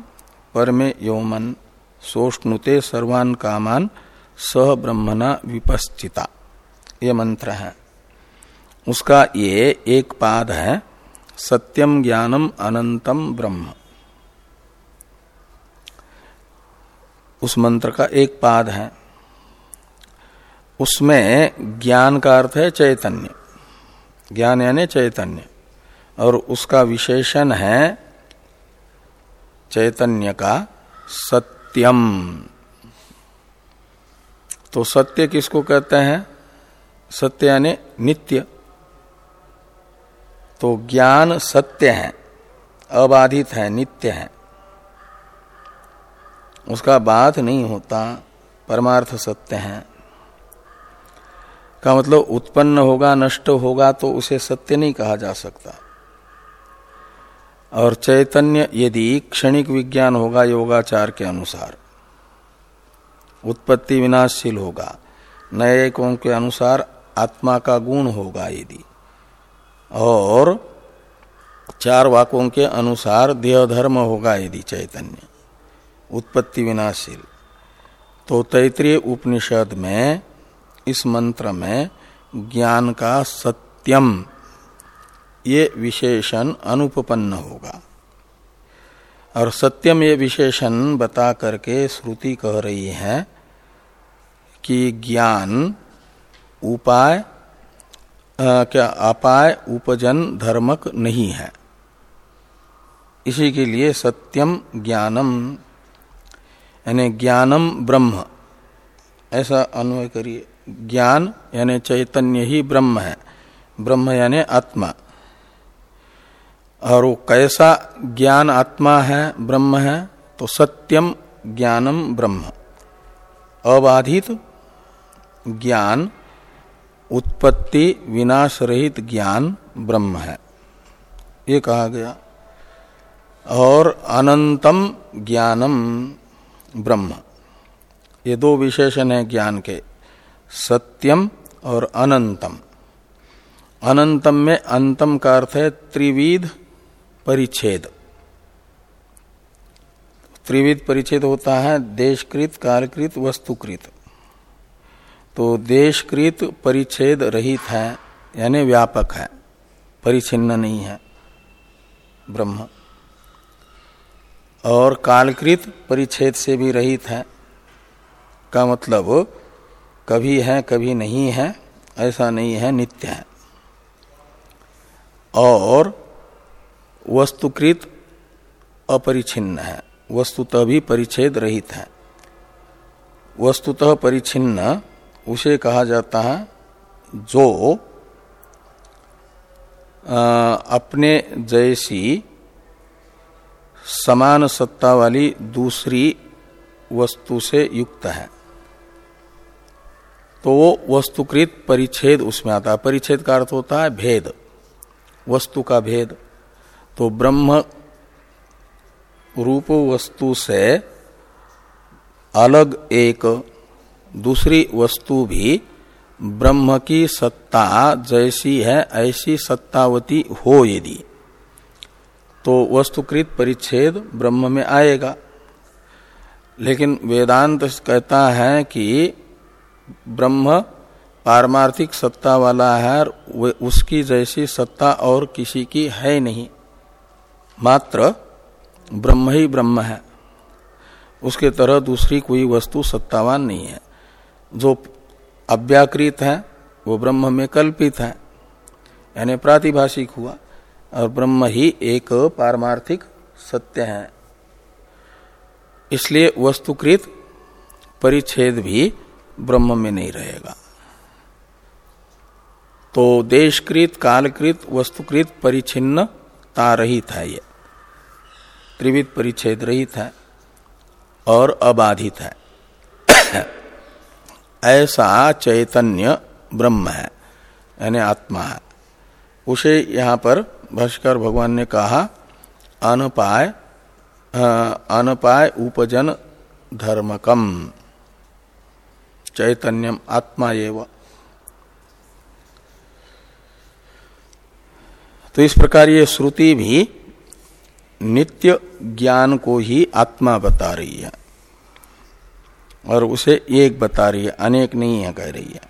परमे योमन सोष्णुते सर्वान कामान सह ब्रह्मणा विपश्चिता। ये मंत्र है। उसका ये एक पाद है सत्यम ज्ञानम अनंतम ब्रह्म। उस मंत्र का एक पाद है। उसमें ज्ञान का अर्थ है चैतन्य। ज्ञान यानी चैतन्य। और उसका विशेषण है, चैतन्य का सत्य सत्यम। तो सत्य किसको कहते हैं? सत्य यानी नित्य। तो ज्ञान सत्य है, अबाधित है, नित्य है। उसका बाध नहीं होता, परमार्थ सत्य है। का मतलब उत्पन्न होगा, नष्ट होगा तो उसे सत्य नहीं कहा जा सकता। और चैतन्य यदि क्षणिक विज्ञान होगा योगाचार के अनुसार, उत्पत्ति विनाशशील होगा, नए के अनुसार आत्मा का गुण होगा यदि, और चार वाकों के अनुसार देह धर्म होगा यदि चैतन्य, उत्पत्ति विनाशील तो तैतृय उपनिषद में, इस मंत्र में ज्ञान का सत्यम ये विशेषण अनुपन्न होगा। और सत्यम ये विशेषण बता करके श्रुति कह रही है कि ज्ञान उपाय आ, क्या अपाय उपजन धर्मक नहीं है। इसी के लिए सत्यम ज्ञानम यानी ज्ञानम ब्रह्म। ऐसा अन्वय करिए। ज्ञान यानी चैतन्य ही ब्रह्म है। ब्रह्म यानी आत्मा। और वो कैसा ज्ञान आत्मा है, ब्रह्म है तो सत्यम ज्ञानम ब्रह्म। अबाधित ज्ञान, उत्पत्ति विनाश रहित ज्ञान, ब्रह्म है। ये कहा गया। और अनंतम ज्ञानम ब्रह्म। ये दो विशेषण है ज्ञान के। सत्यम और अनंतम। अनंतम में अंतम का अर्थ है त्रिविध परिच्छेद। त्रिविध परिच्छेद होता है, देशकृत कालकृत वस्तुकृत। तो देशकृत परिच्छेद रहित है, यानी व्यापक है परिचिन्न नहीं है, ब्रह्म। और कालकृत परिच्छेद से भी रहित है, का मतलब कभी है, कभी नहीं है, ऐसा नहीं है, नित्य है। और वस्तुकृत अपरिछिन्न है। वस्तुतः भी परिच्छेद रहित है। वस्तुतः परिच्छिन्न उसे कहा जाता है जो आ, अपने जैसी समान सत्ता वाली दूसरी वस्तु से युक्त है। तो वो वस्तुकृत परिच्छेद उसमें आता है। परिच्छेद का अर्थ होता है भेद। वस्तु का भेद। तो ब्रह्म रूप वस्तु से अलग एक दूसरी वस्तु भी ब्रह्म की सत्ता जैसी है, ऐसी सत्तावती हो यदि। तो वस्तुकृत परिच्छेद ब्रह्म में आएगा। लेकिन वेदांत कहता है कि ब्रह्म पारमार्थिक सत्ता वाला है उसकी जैसी सत्ता और किसी की है नहीं। मात्र ब्रह्म ही ब्रह्म है। उसके तरह दूसरी कोई वस्तु सत्तावान नहीं है। जो अव्याकृत है, वो ब्रह्म में कल्पित है। यानी प्रातिभाषिक हुआ और ब्रह्म ही एक पारमार्थिक सत्य है। इसलिए वस्तुकृत परिच्छेद भी ब्रह्म में नहीं रहेगा। तो देशकृत, कालकृत, वस्तुकृत परिचिन्न रहित है ये। त्रिविध परिच्छेद रहित है और अबाधित है। ऐसा चैतन्य ब्रह्म है, यानी आत्मा है। उसे यहाँ पर भाष्कर भगवान ने कहा, अनपाय अनपाय उपजन धर्मकम, चैतन्यम आत्मा एव। तो इस प्रकार ये श्रुति भी नित्य ज्ञान को ही आत्मा बता रही है। और उसे एक बता रही है, अनेक नहीं है कह रही है।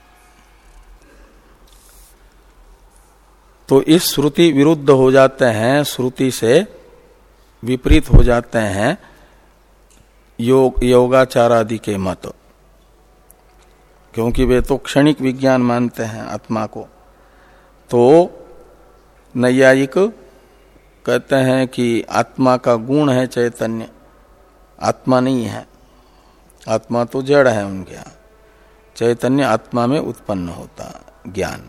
तो इस श्रुति विरुद्ध हो जाते हैं, श्रुति से विपरीत हो जाते हैं, योग योगाचार आदि के मत। क्योंकि वे तो क्षणिक विज्ञान मानते हैं आत्मा को। तो नैयायिक कहते हैं कि आत्मा का गुण है चैतन्य। आत्मा नहीं है। आत्मा तो जड़ है उनके यहाँ। चैतन्य आत्मा में उत्पन्न होता, ज्ञान।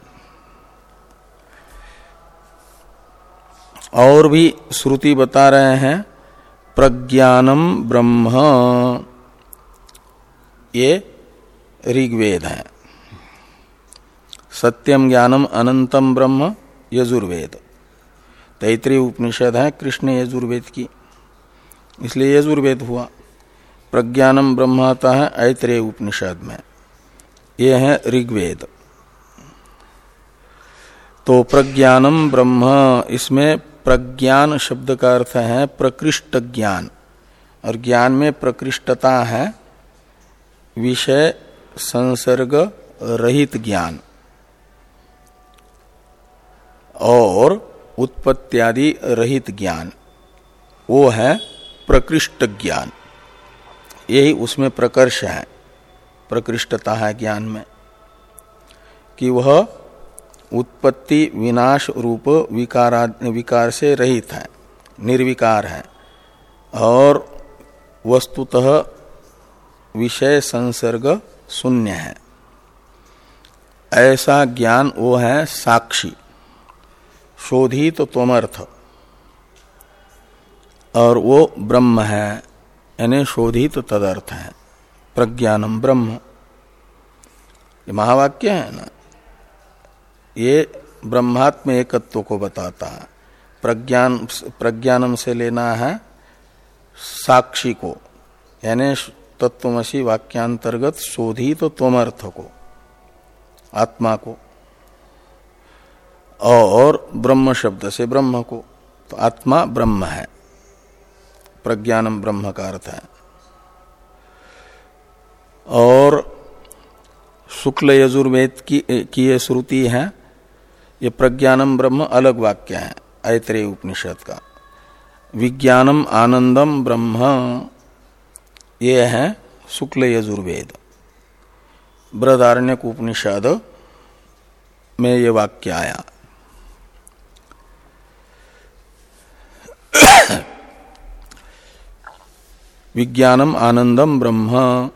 और भी श्रुति बता रहे हैं, प्रज्ञानम ब्रह्म। ये ऋग्वेद है। सत्यम ज्ञानम अनंतम ब्रह्म। यजुर्वेद। तैतृय उपनिषद है कृष्ण यजुर्वेद की। इसलिए यजुर्वेद हुआ। प्रज्ञानम ब्रह्म आता है ऐतरेय उपनिषद में। ये है ऋग्वेद। तो प्रज्ञानम ब्रह्म, इसमें प्रज्ञान शब्द का अर्थ है प्रकृष्ट ज्ञान। और ज्ञान में प्रकृष्टता है विषय संसर्ग रहित ज्ञान। और उत्पत्त्यादि रहित ज्ञान। वो है प्रकृष्ट ज्ञान। यही उसमें प्रकर्ष है। प्रकृष्टता है ज्ञान में। कि वह उत्पत्ति विनाश रूप विकार विकार से रहित है, निर्विकार है। और वस्तुतः विषय संसर्ग शून्य है। ऐसा ज्ञान वो है साक्षी। शोधित तो तोमर्थ। और वो ब्रह्म है, यानी शोधित तदर्थ है। प्रज्ञानम ब्रह्म। ये महावाक्य है ना? ये ब्रह्मात्म एकत्व को बताता है। प्रज्ञान, प्रज्ञानम से लेना है साक्षी को, यानी तत्वमसी वाक्यांतर्गत शोधित तो तोमर्थ को, आत्मा को। और ब्रह्म शब्द से ब्रह्म को। तो आत्मा ब्रह्म है। प्रज्ञानम ब्रह्म का अर्थ है। और शुक्ल यजुर्वेद की की ये श्रुति है, ये प्रज्ञानम ब्रह्म अलग वाक्य है, ऐत्रेय उपनिषद का। विज्ञानम आनंदम ब्रह्म, ये है शुक्ल यजुर्वेद। बृदारण्य उपनिषद में ये वाक्य आया। विज्ञानम आनंदम ब्रह्म।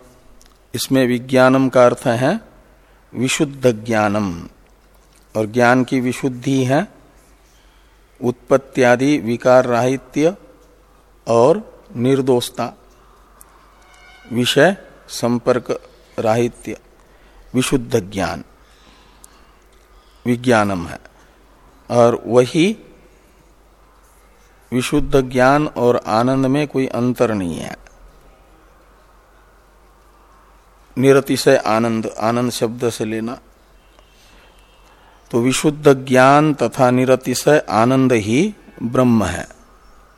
इसमें विज्ञानम का अर्थ है विशुद्ध ज्ञानम। और ज्ञान की विशुद्धि है उत्पत्त्यादि विकार राहित्य और निर्दोषता। विषय संपर्क राहित्य। विशुद्ध ज्ञान। विज्ञानम है। और वही विशुद्ध ज्ञान और आनंद में कोई अंतर नहीं है। निरतिशय आनंद आनंद शब्द से लेना। तो विशुद्ध ज्ञान तथा निरतिशय आनंद ही ब्रह्म है,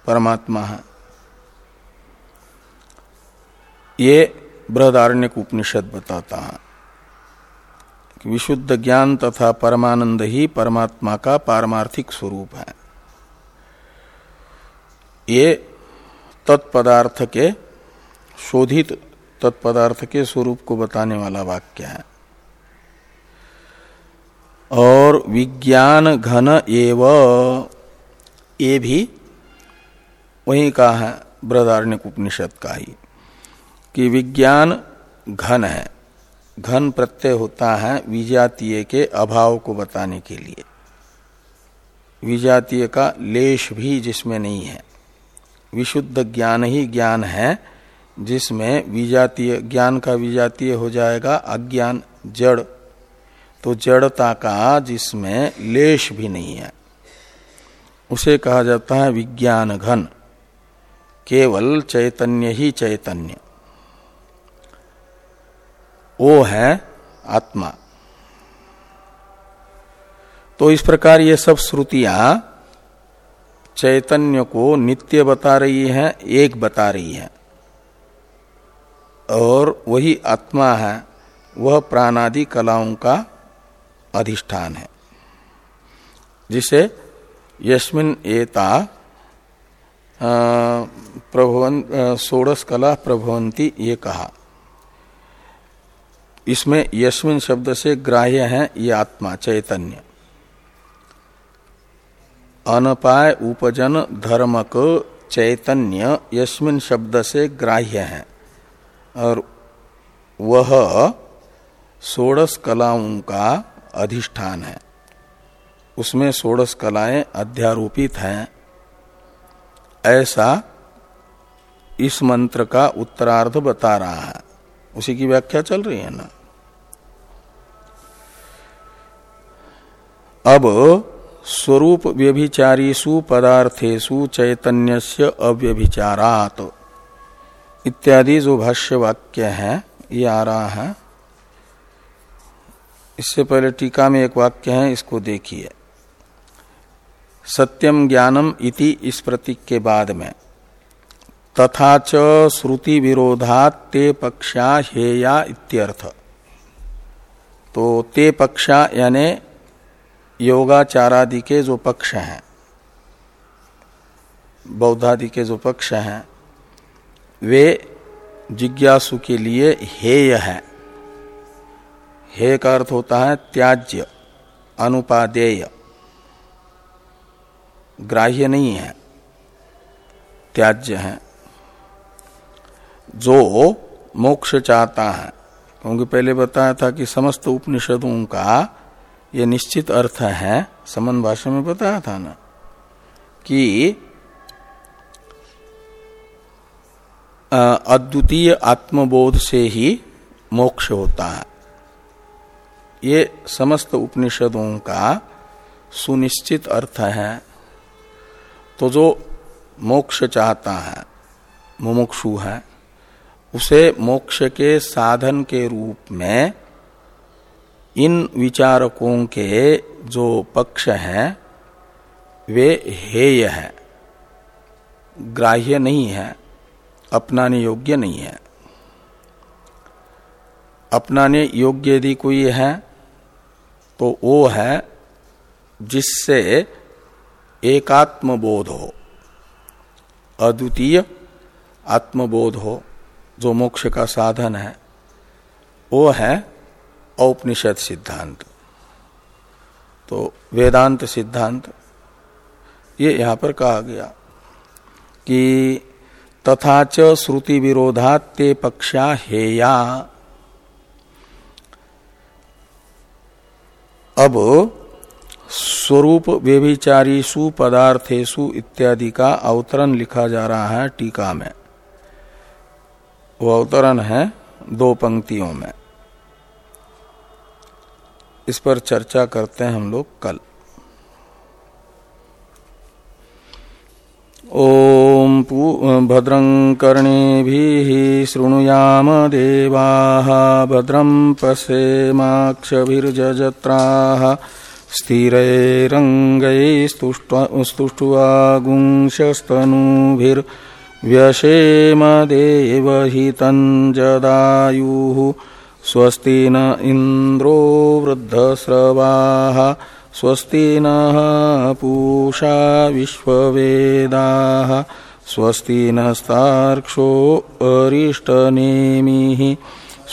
परमात्मा है। ये बृहदारण्य उपनिषद बताता है कि विशुद्ध ज्ञान तथा परमानंद ही परमात्मा का पारमार्थिक स्वरूप है। ये तत्पदार्थ के शोधित तत्पदार्थ के स्वरूप को बताने वाला वाक्य है। और विज्ञान घन एव, ये भी वही का है बृदारण्य उपनिषद का ही, कि विज्ञान घन है। घन प्रत्यय होता है विजातीय के अभाव को बताने के लिए। विजातीय का लेश भी जिसमें नहीं है। विशुद्ध ज्ञान ही ज्ञान है जिसमें विजातीय ज्ञान का विजातीय हो जाएगा, अज्ञान, जड़। तो जड़ता का जिसमें लेश भी नहीं है, उसे कहा जाता है विज्ञान घन केवल चैतन्य ही चैतन्य। वो है आत्मा। तो इस प्रकार ये सब श्रुतियाँ चैतन्य को नित्य बता रही है, एक बता रही है। और वही आत्मा है, वह प्राणादि कलाओं का अधिष्ठान है। जिसे यस्मिन एता प्रभवन सोडस कला प्रभवंती ये कहा। इसमें यस्मिन शब्द से ग्राह्य है ये आत्मा, चैतन्य। अनपाय उपजन धर्मक चैतन्य यस्मिन शब्द से ग्राह्य है। और वह सोडस कलाओं का अधिष्ठान है। उसमें सोडस कलाएँ अध्यारोपित हैं। ऐसा इस मंत्र का उत्तरार्ध बता रहा है। उसी की व्याख्या चल रही है ना? अब स्वरूप व्यभिचारीसु पदार्थेशु चैतन्यस्य अव्यभिचारात। इत्यादि जो भाष्य वाक्य है, ये आ रहा है। इससे पहले टीका में एक वाक्य है, इसको देखिए। सत्यम ज्ञानम इति इस प्रतीक के बाद में। तथा च श्रुति विरोधात ते पक्षा हेया इत्यर्थ। तो ते पक्षा यानि योगाचारादि के जो पक्ष हैं, बौद्धादि के जो पक्ष हैं वे जिज्ञासु के लिए हेय है। हे का अर्थ होता है त्याज्य, अनुपादेय। ग्राह्य नहीं है, त्याज्य है। जो मोक्ष चाहता है, क्योंकि पहले बताया था कि समस्त उपनिषदों का ये निश्चित अर्थ है समन भाषा में बताया था ना, कि अद्वितीय आत्मबोध से ही मोक्ष होता है। ये समस्त उपनिषदों का सुनिश्चित अर्थ है। तो जो मोक्ष चाहता है, मुमुक्षु है, उसे मोक्ष के साधन के रूप में इन विचारकों के जो पक्ष हैं, वे हेय है, ग्राह्य नहीं है। अपनाने योग्य नहीं है। अपनाने योग्य यदि कोई है तो वो है जिससे एकात्म बोध हो। अद्वितीय आत्मबोध हो, जो मोक्ष का साधन है, वो है औपनिषद सिद्धांत। तो वेदांत सिद्धांत, ये यहाँ पर कहा गया कि तथा च श्रुति ते पक्षा हेया। अब स्वरूप व्यभिचारीसु पदार्थेशु इत्यादि का अवतरण लिखा जा रहा है टीका में। वो अवतरण है दो पंक्तियों में। इस पर चर्चा करते हैं हम लोग कल। ओम भद्रं कर्णेभिः शृणुयाम देवाः भद्रं पश्येमाक्षभिर्जत्राः स्थिरैरङ्गैस्तुष्ट्वागुंशस्तनूभिर्व्यशेम देवहितञ्जदायुः स्वस्ति न इन्द्रो वृद्धस्रवाः स्वस्ति नः पूषा विश्ववेदाः स्वस्ति नस्तार्क्षो अरिष्टनेमिः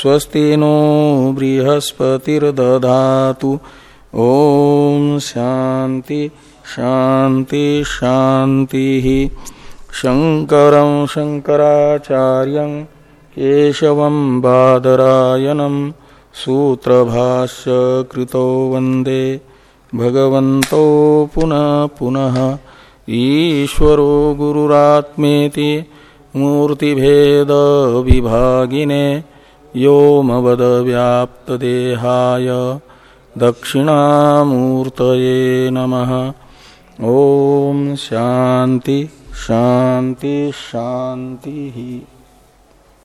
स्वस्ति नो बृहस्पतिर्दधातु। शांति शांति शंकर शंकराचार्य केशव बादरायनम सूत्र भाष्य कृतो वंदे भगवन्तो पुनः पुनः ईश्वरो मूर्तिभेद विभागिने व्याप्तदेहाय नमः। ओम शांति शांति शांति